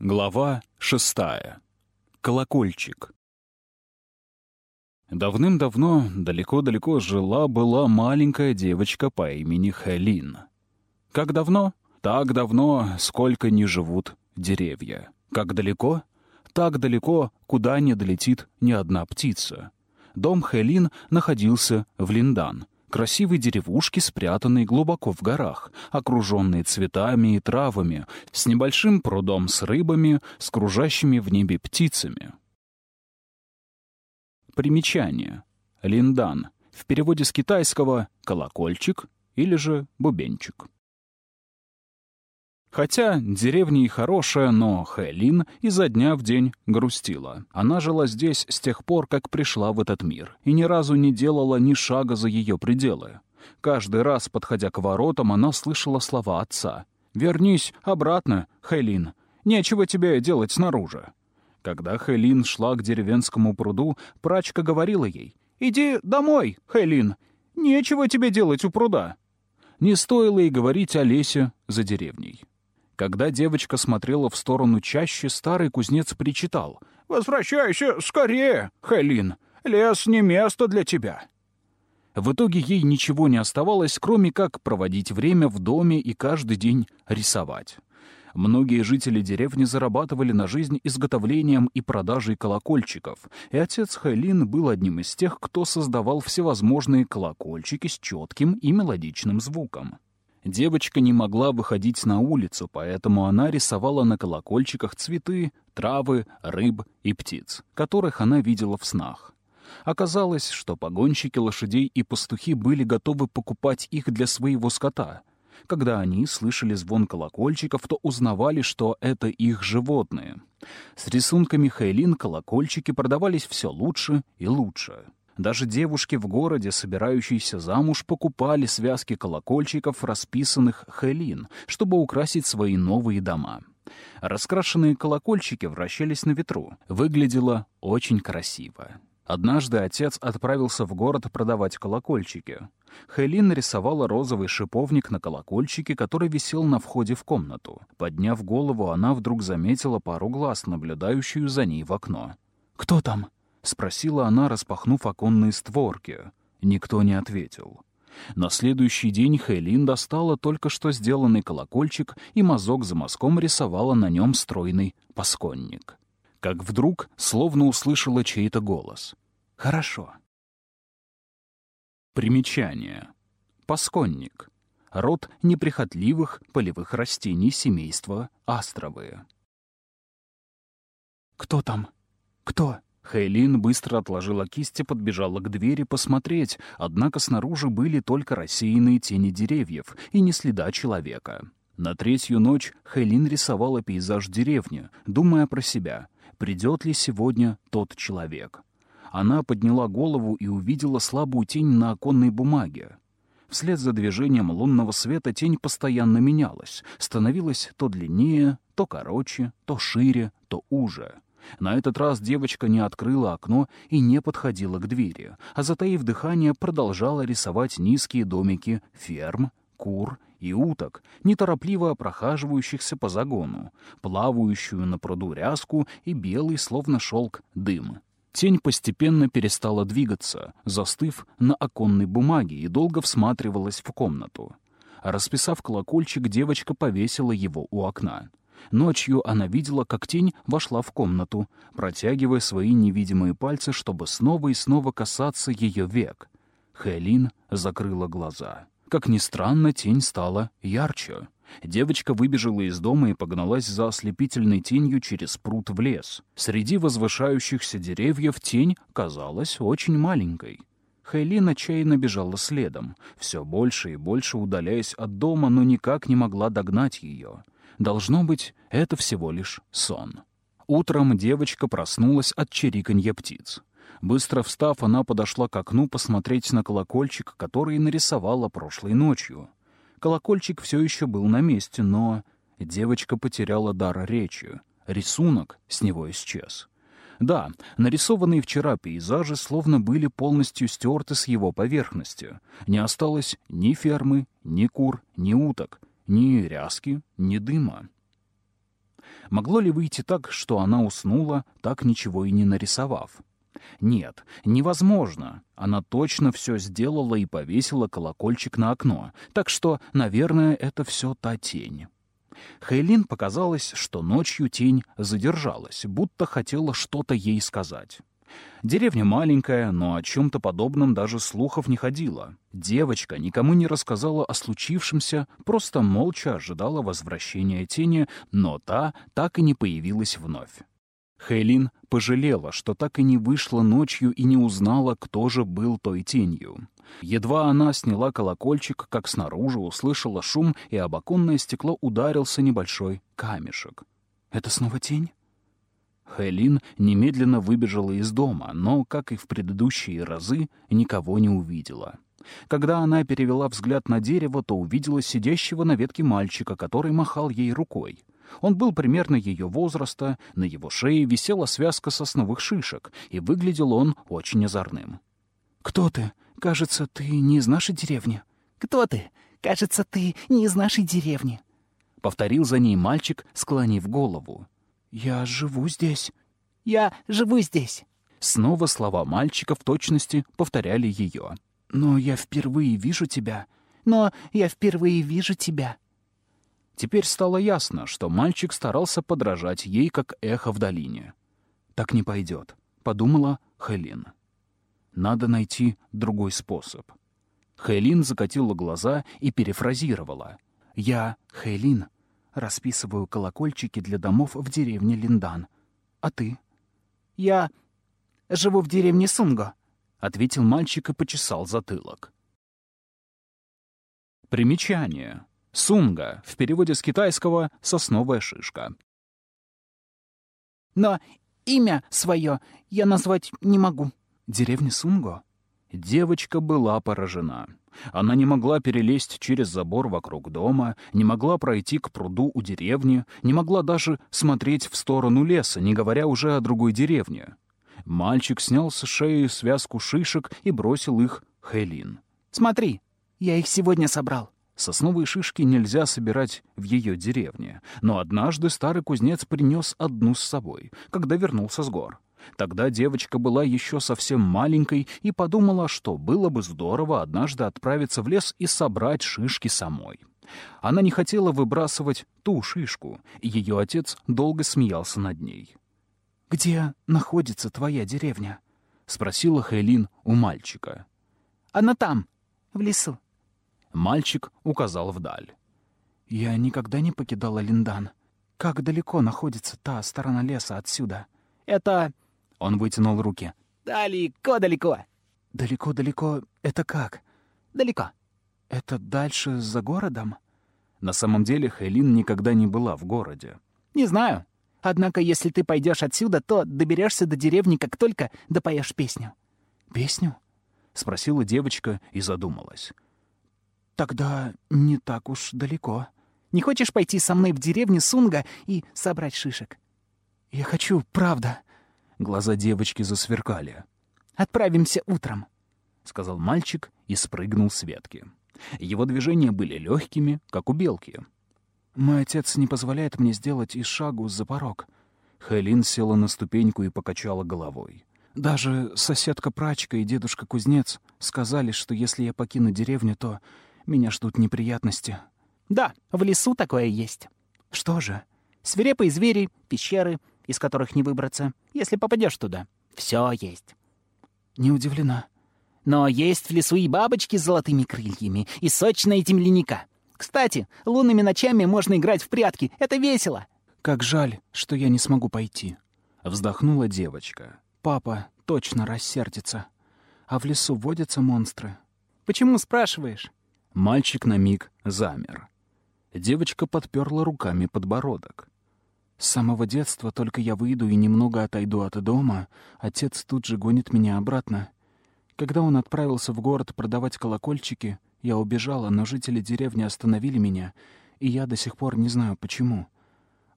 Глава шестая. Колокольчик. Давным-давно, далеко-далеко жила-была маленькая девочка по имени Хелин. Как давно? Так давно, сколько не живут деревья. Как далеко? Так далеко, куда не долетит ни одна птица. Дом Хелин находился в Линдан — красивой деревушки, спрятанной глубоко в горах, окруженной цветами и травами, с небольшим прудом с рыбами, с кружащими в небе птицами. Примечание. Линдан. В переводе с китайского «колокольчик» или же «бубенчик». Хотя деревня и хорошая, но Хэлин изо дня в день грустила. Она жила здесь с тех пор, как пришла в этот мир, и ни разу не делала ни шага за ее пределы. Каждый раз, подходя к воротам, она слышала слова отца. «Вернись обратно, Хэлин. Нечего тебе делать снаружи». Когда Хэлин шла к деревенскому пруду, прачка говорила ей, «Иди домой, Хэлин. Нечего тебе делать у пруда». Не стоило и говорить о лесе за деревней. Когда девочка смотрела в сторону чаще, старый кузнец причитал. «Возвращайся скорее, Хэлин! Лес не место для тебя!» В итоге ей ничего не оставалось, кроме как проводить время в доме и каждый день рисовать. Многие жители деревни зарабатывали на жизнь изготовлением и продажей колокольчиков, и отец Хэлин был одним из тех, кто создавал всевозможные колокольчики с четким и мелодичным звуком. Девочка не могла выходить на улицу, поэтому она рисовала на колокольчиках цветы, травы, рыб и птиц, которых она видела в снах. Оказалось, что погонщики лошадей и пастухи были готовы покупать их для своего скота. Когда они слышали звон колокольчиков, то узнавали, что это их животные. С рисунками Хейлин колокольчики продавались все лучше и лучше. Даже девушки в городе, собирающиеся замуж, покупали связки колокольчиков, расписанных Хелин, чтобы украсить свои новые дома. Раскрашенные колокольчики вращались на ветру. Выглядело очень красиво. Однажды отец отправился в город продавать колокольчики. Хелин нарисовала розовый шиповник на колокольчике, который висел на входе в комнату. Подняв голову, она вдруг заметила пару глаз, наблюдающую за ней в окно. «Кто там?» — спросила она, распахнув оконные створки. Никто не ответил. На следующий день Хейлин достала только что сделанный колокольчик и мазок за мазком рисовала на нем стройный пасконник. Как вдруг словно услышала чей-то голос. «Хорошо». Примечание. Пасконник. Род неприхотливых полевых растений семейства астровые. «Кто там? Кто?» Хейлин быстро отложила кисть и подбежала к двери посмотреть, однако снаружи были только рассеянные тени деревьев и не следа человека. На третью ночь Хейлин рисовала пейзаж деревни, думая про себя, придет ли сегодня тот человек. Она подняла голову и увидела слабую тень на оконной бумаге. Вслед за движением лунного света тень постоянно менялась, становилась то длиннее, то короче, то шире, то уже — на этот раз девочка не открыла окно и не подходила к двери, а, затаив дыхание, продолжала рисовать низкие домики ферм, кур и уток, неторопливо прохаживающихся по загону, плавающую на пруду ряску и белый, словно шелк, дым. Тень постепенно перестала двигаться, застыв на оконной бумаге и долго всматривалась в комнату. Расписав колокольчик, девочка повесила его у окна. Ночью она видела, как тень вошла в комнату, протягивая свои невидимые пальцы, чтобы снова и снова касаться ее век. Хелин закрыла глаза. Как ни странно, тень стала ярче. Девочка выбежала из дома и погналась за ослепительной тенью через пруд в лес. Среди возвышающихся деревьев тень казалась очень маленькой. Хейлин отчаянно бежала следом, все больше и больше удаляясь от дома, но никак не могла догнать ее. Должно быть, это всего лишь сон. Утром девочка проснулась от чириканья птиц. Быстро встав, она подошла к окну посмотреть на колокольчик, который нарисовала прошлой ночью. Колокольчик все еще был на месте, но девочка потеряла дар речи. Рисунок с него исчез. Да, нарисованные вчера пейзажи словно были полностью стерты с его поверхности. Не осталось ни фермы, ни кур, ни уток ни ряски, ни дыма. Могло ли выйти так, что она уснула, так ничего и не нарисовав? Нет, невозможно. Она точно все сделала и повесила колокольчик на окно, так что, наверное, это все та тень. Хейлин показалось, что ночью тень задержалась, будто хотела что-то ей сказать. Деревня маленькая, но о чем-то подобном даже слухов не ходило. Девочка никому не рассказала о случившемся, просто молча ожидала возвращения тени, но та так и не появилась вновь. Хейлин пожалела, что так и не вышла ночью и не узнала, кто же был той тенью. Едва она сняла колокольчик, как снаружи услышала шум, и об оконное стекло ударился небольшой камешек. «Это снова тень?» Хейлин немедленно выбежала из дома, но, как и в предыдущие разы, никого не увидела. Когда она перевела взгляд на дерево, то увидела сидящего на ветке мальчика, который махал ей рукой. Он был примерно ее возраста, на его шее висела связка сосновых шишек, и выглядел он очень озорным. «Кто ты? Кажется, ты не из нашей деревни». «Кто ты? Кажется, ты не из нашей деревни», — повторил за ней мальчик, склонив голову. «Я живу здесь». «Я живу здесь». Снова слова мальчика в точности повторяли ее. «Но я впервые вижу тебя». «Но я впервые вижу тебя». Теперь стало ясно, что мальчик старался подражать ей, как эхо в долине. «Так не пойдет», — подумала Хелин. «Надо найти другой способ». Хейлин закатила глаза и перефразировала. «Я, Хейлин, расписываю колокольчики для домов в деревне Линдан. А ты?» «Я живу в деревне Сунго», — ответил мальчик и почесал затылок. Примечание. Сунга, в переводе с китайского «сосновая шишка». «Но имя свое я назвать не могу». «Деревня Сунго?» Девочка была поражена. Она не могла перелезть через забор вокруг дома, не могла пройти к пруду у деревни, не могла даже смотреть в сторону леса, не говоря уже о другой деревне. Мальчик снял с шеи связку шишек и бросил их Хелин. «Смотри, я их сегодня собрал». Сосновые шишки нельзя собирать в ее деревне, но однажды старый кузнец принес одну с собой, когда вернулся с гор. Тогда девочка была еще совсем маленькой и подумала, что было бы здорово однажды отправиться в лес и собрать шишки самой. Она не хотела выбрасывать ту шишку, и ее отец долго смеялся над ней. «Где находится твоя деревня?» — спросила Хейлин у мальчика. «Она там, в лесу», Мальчик указал вдаль. «Я никогда не покидала Линдан. Как далеко находится та сторона леса отсюда?» «Это...» Он вытянул руки. «Далеко-далеко». «Далеко-далеко — это как?» «Далеко». «Это дальше, за городом?» На самом деле Хейлин никогда не была в городе. «Не знаю. Однако, если ты пойдешь отсюда, то доберешься до деревни, как только допоешь песню». «Песню?» — спросила девочка и задумалась. Тогда не так уж далеко. Не хочешь пойти со мной в деревню Сунга и собрать шишек? Я хочу, правда. Глаза девочки засверкали. Отправимся утром, сказал мальчик и спрыгнул с ветки. Его движения были легкими, как у белки. Мой отец не позволяет мне сделать и шагу за порог. Хелин села на ступеньку и покачала головой. Даже соседка-прачка и дедушка-кузнец сказали, что если я покину деревню, то меня ждут неприятности. Да, в лесу такое есть. Что же? Свирепые звери, пещеры, из которых не выбраться, если попадешь туда. Все есть. Не удивлена. Но есть в лесу и бабочки с золотыми крыльями, и сочная темленика. Кстати, лунными ночами можно играть в прятки. Это весело. Как жаль, что я не смогу пойти. Вздохнула девочка. Папа точно рассердится. А в лесу водятся монстры. Почему спрашиваешь? Мальчик на миг замер. Девочка подперла руками подбородок. С самого детства только я выйду и немного отойду от дома, отец тут же гонит меня обратно. Когда он отправился в город продавать колокольчики, я убежала, но жители деревни остановили меня, и я до сих пор не знаю, почему.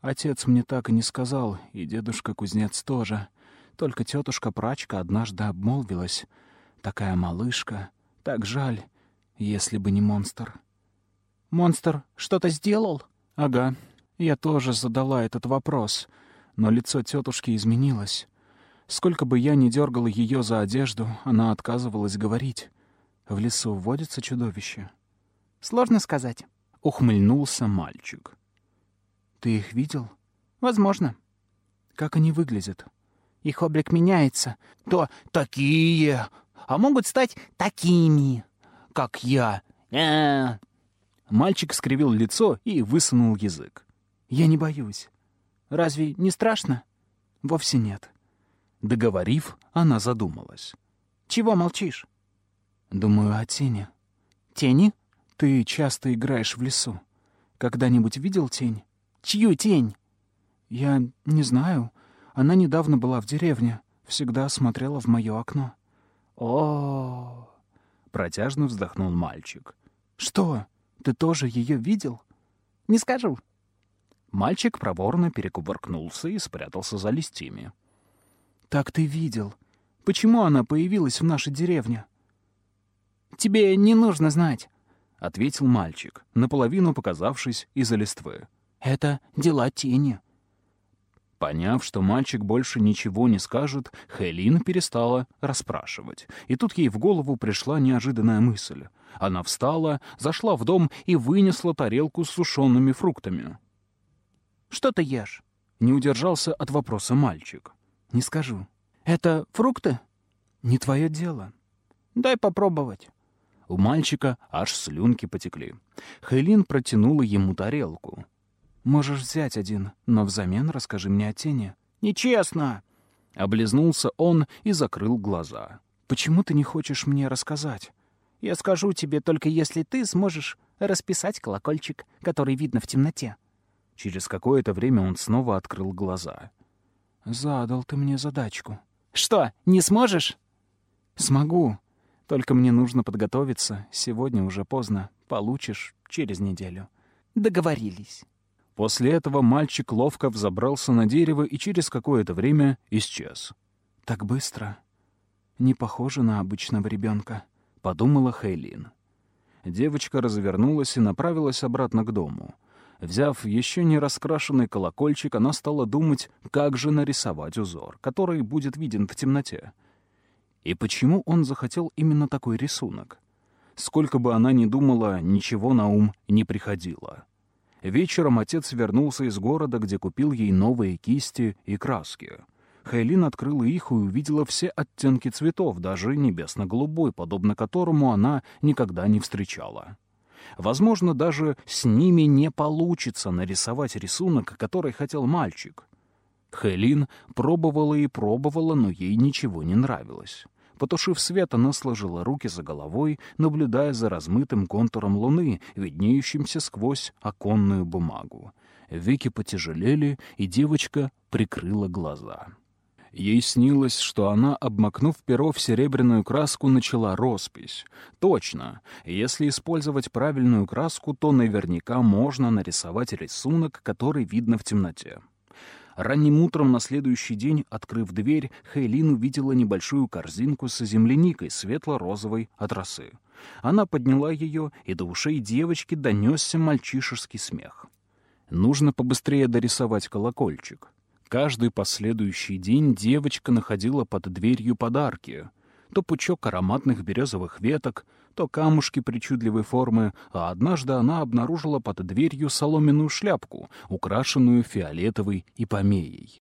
Отец мне так и не сказал, и дедушка-кузнец тоже. Только тетушка-прачка однажды обмолвилась. Такая малышка, так жаль, если бы не монстр. Монстр что-то сделал? Ага. Я тоже задала этот вопрос, но лицо тетушки изменилось. Сколько бы я ни дергал ее за одежду, она отказывалась говорить. В лесу водится чудовище. Сложно сказать. Ухмыльнулся мальчик. Ты их видел? Возможно. Как они выглядят? Их облик меняется. То такие, а могут стать такими, как я. А Мальчик скривил лицо и высунул язык. Я не боюсь. Разве не страшно? Вовсе нет. Договорив, она задумалась. Чего молчишь? Думаю о тени. Тени? Ты часто играешь в лесу. Когда-нибудь видел тень? Чью тень? Я не знаю. Она недавно была в деревне. Всегда смотрела в мое окно. О, Протяжно вздохнул мальчик. Что? Ты тоже ее видел? Не скажу. Мальчик проворно перекувыркнулся и спрятался за листьями. Так ты видел. Почему она появилась в нашей деревне? Тебе не нужно знать, ответил мальчик, наполовину показавшись из-за листвы. Это дела тени. Поняв, что мальчик больше ничего не скажет, Хелин перестала расспрашивать. И тут ей в голову пришла неожиданная мысль. Она встала, зашла в дом и вынесла тарелку с сушеными фруктами. Что ты ешь? Не удержался от вопроса мальчик. Не скажу. Это фрукты? Не твое дело. Дай попробовать. У мальчика аж слюнки потекли. Хелин протянула ему тарелку. Можешь взять один, но взамен расскажи мне о тени. Нечестно. Облизнулся он и закрыл глаза. Почему ты не хочешь мне рассказать? Я скажу тебе только если ты сможешь расписать колокольчик, который видно в темноте. Через какое-то время он снова открыл глаза. Задал ты мне задачку. Что, не сможешь? Смогу. Только мне нужно подготовиться. Сегодня уже поздно. Получишь через неделю. Договорились. После этого мальчик ловко взобрался на дерево и через какое-то время исчез. Так быстро. Не похоже на обычного ребенка, подумала Хейлин. Девочка развернулась и направилась обратно к дому. Взяв еще не раскрашенный колокольчик, она стала думать, как же нарисовать узор, который будет виден в темноте. И почему он захотел именно такой рисунок? Сколько бы она ни думала, ничего на ум не приходило. Вечером отец вернулся из города, где купил ей новые кисти и краски. Хейлин открыла их и увидела все оттенки цветов, даже небесно-голубой, подобно которому она никогда не встречала. Возможно, даже с ними не получится нарисовать рисунок, который хотел мальчик. Хелин пробовала и пробовала, но ей ничего не нравилось. Потушив свет, она сложила руки за головой, наблюдая за размытым контуром луны, виднеющимся сквозь оконную бумагу. Веки потяжелели, и девочка прикрыла глаза. Ей снилось, что она, обмакнув перо в серебряную краску, начала роспись. Точно. Если использовать правильную краску, то наверняка можно нарисовать рисунок, который видно в темноте. Ранним утром на следующий день, открыв дверь, Хейлин увидела небольшую корзинку с земляникой светло-розовой от росы. Она подняла ее, и до ушей девочки донесся мальчишеский смех. Нужно побыстрее дорисовать колокольчик. Каждый последующий день девочка находила под дверью подарки. То пучок ароматных березовых веток, то камушки причудливой формы, а однажды она обнаружила под дверью соломенную шляпку, украшенную фиолетовой ипомеей.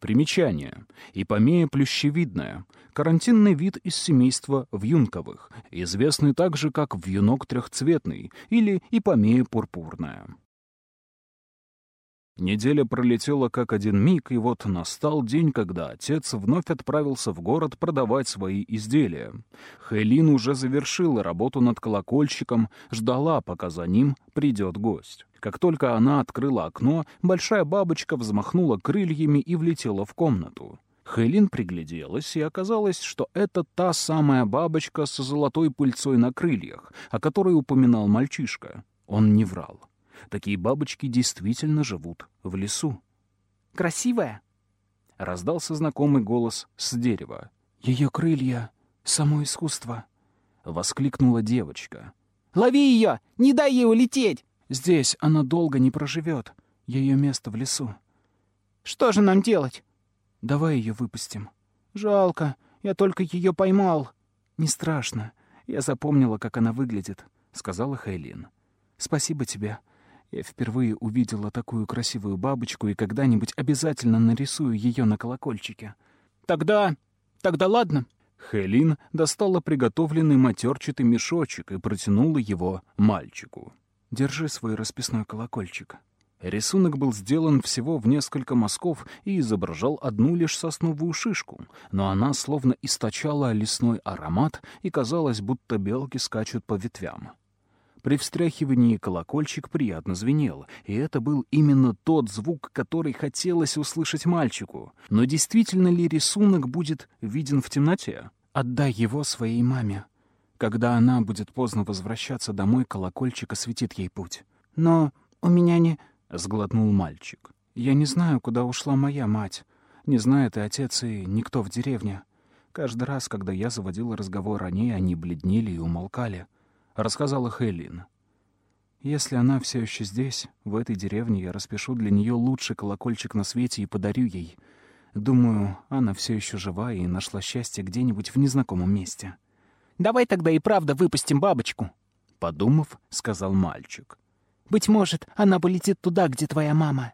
Примечание. Ипомея плющевидная. Карантинный вид из семейства вьюнковых, известный также как вьюнок трехцветный или ипомея пурпурная. Неделя пролетела как один миг, и вот настал день, когда отец вновь отправился в город продавать свои изделия. Хелин уже завершила работу над колокольчиком, ждала, пока за ним придет гость. Как только она открыла окно, большая бабочка взмахнула крыльями и влетела в комнату. Хелин пригляделась, и оказалось, что это та самая бабочка с золотой пыльцой на крыльях, о которой упоминал мальчишка. Он не врал. Такие бабочки действительно живут в лесу. «Красивая?» — раздался знакомый голос с дерева. «Ее крылья — само искусство!» — воскликнула девочка. «Лови ее! Не дай ей улететь!» Здесь она долго не проживет. Ее место в лесу. Что же нам делать? Давай ее выпустим. Жалко, я только ее поймал. Не страшно. Я запомнила, как она выглядит, сказала Хейлин. Спасибо тебе. Я впервые увидела такую красивую бабочку и когда-нибудь обязательно нарисую ее на колокольчике. Тогда... тогда ладно. Хелин достала приготовленный матерчатый мешочек и протянула его мальчику. «Держи свой расписной колокольчик». Рисунок был сделан всего в несколько мазков и изображал одну лишь сосновую шишку, но она словно источала лесной аромат и казалось, будто белки скачут по ветвям. При встряхивании колокольчик приятно звенел, и это был именно тот звук, который хотелось услышать мальчику. Но действительно ли рисунок будет виден в темноте? Отдай его своей маме. Когда она будет поздно возвращаться домой, колокольчик осветит ей путь. Но у меня не... — сглотнул мальчик. «Я не знаю, куда ушла моя мать. Не знает и отец, и никто в деревне. Каждый раз, когда я заводил разговор о ней, они бледнели и умолкали», — рассказала Хейлин. «Если она все еще здесь, в этой деревне, я распишу для нее лучший колокольчик на свете и подарю ей. Думаю, она все еще жива и нашла счастье где-нибудь в незнакомом месте». «Давай тогда и правда выпустим бабочку», — подумав, сказал мальчик. Быть может, она полетит туда, где твоя мама».